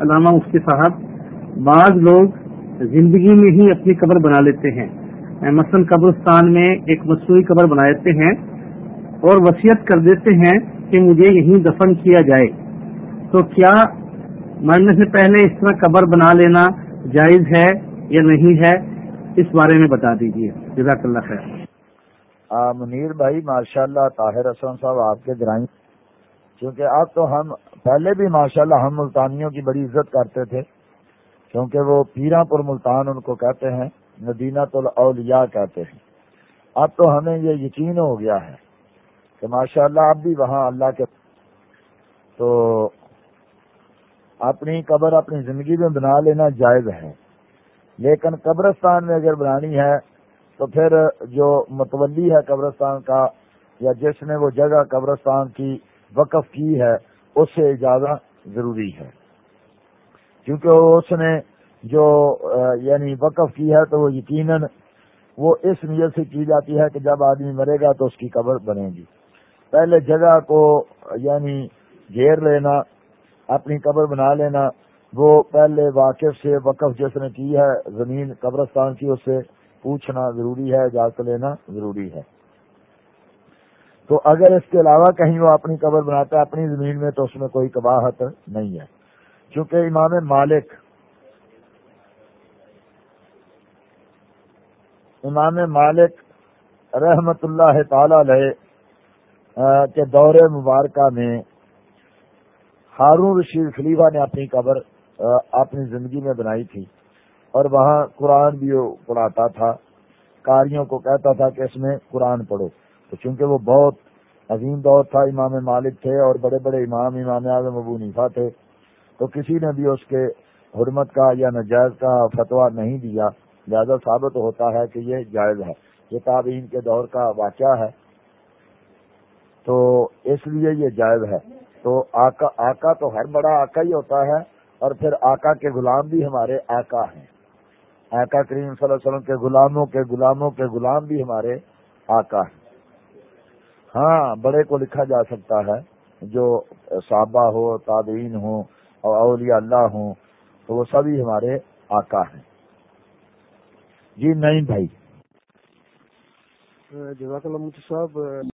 علامہ مفتی صاحب، بعض لوگ زندگی میں ہی اپنی قبر بنا لیتے ہیں۔ مثلا قبرستان میں ایک مصنوعی قبر بنا لیتے ہیں اور وصیت کر دیتے ہیں کہ مجھے یہیں دفن کیا جائے۔ تو کیا مرنے سے پہلے اس طرح قبر بنا لینا جائز ہے یا نہیں ہے؟ اس بارے میں بتا دیجیے جزاک اللہ خیر۔ منیر بھائی ماشاء اللہ طاہر حسن صاحب، آپ کے گرائیں کیونکہ اب تو ہم پہلے بھی ماشاءاللہ ہم ملتانیوں کی بڑی عزت کرتے تھے، کیونکہ وہ پیرا پور ملتان ان کو کہتے ہیں ندینہ الاولیاء کہتے ہیں۔ اب تو ہمیں یہ یقین ہو گیا ہے کہ ماشاءاللہ اب بھی وہاں اللہ کے تو اپنی قبر اپنی زندگی میں بنا لینا جائز ہے۔ لیکن قبرستان میں اگر بنانی ہے تو پھر جو متولی ہے قبرستان کا یا جس نے وہ جگہ قبرستان کی وقف کی ہے، اس سے اجازت ضروری ہے۔ کیونکہ اس نے جو یعنی وقف کی ہے تو وہ یقیناً وہ اس نیت سے کی جاتی ہے کہ جب آدمی مرے گا تو اس کی قبر بنے گی۔ پہلے جگہ کو یعنی گھیر لینا، اپنی قبر بنا لینا، وہ پہلے واقف سے وقف جس نے کی ہے، زمین قبرستان کی، اس سے پوچھنا ضروری ہے، اجازت لینا ضروری ہے۔ تو اگر اس کے علاوہ کہیں وہ اپنی قبر بناتا ہے، اپنی زمین میں، تو اس میں کوئی کباہت نہیں ہے۔ چونکہ امام مالک امام مالک رحمت اللہ تعالی علیہ کے دور مبارکہ میں ہارون رشید خلیفہ نے اپنی قبر اپنی زندگی میں بنائی تھی۔ اور وہاں قرآن بھی پڑھاتا تھا۔ کاریوں کو کہتا تھا کہ اس میں قرآن پڑھو۔ تو چونکہ وہ بہت عظیم دور تھا، امام مالک تھے اور بڑے بڑے امام امام اعظم ابو نیفا تھے، تو کسی نے بھی اس کے حرمت کا یا نجائز کا فتویٰ نہیں دیا۔ لہذا ثابت ہوتا ہے کہ یہ جائز ہے۔ یہ تابعین کے دور کا واقعہ ہے۔ تو اس لیے یہ جائز ہے۔ تو آقا آقا تو ہر بڑا آقا ہی ہوتا ہے اور پھر آقا کے غلام بھی ہمارے آقا ہیں۔ آقا کریم صلی اللہ علیہ وسلم کے غلاموں کے غلاموں کے غلام بھی ہمارے آقا ہیں۔ ہاں بڑے کو لکھا جا سکتا ہے، جو صحابہ ہو، تابعین ہوں، اور اولیاء اللہ ہوں، تو وہ سبھی ہمارے آقا ہیں۔ جی نہیں بھائی۔ جزاک اللہ صاحب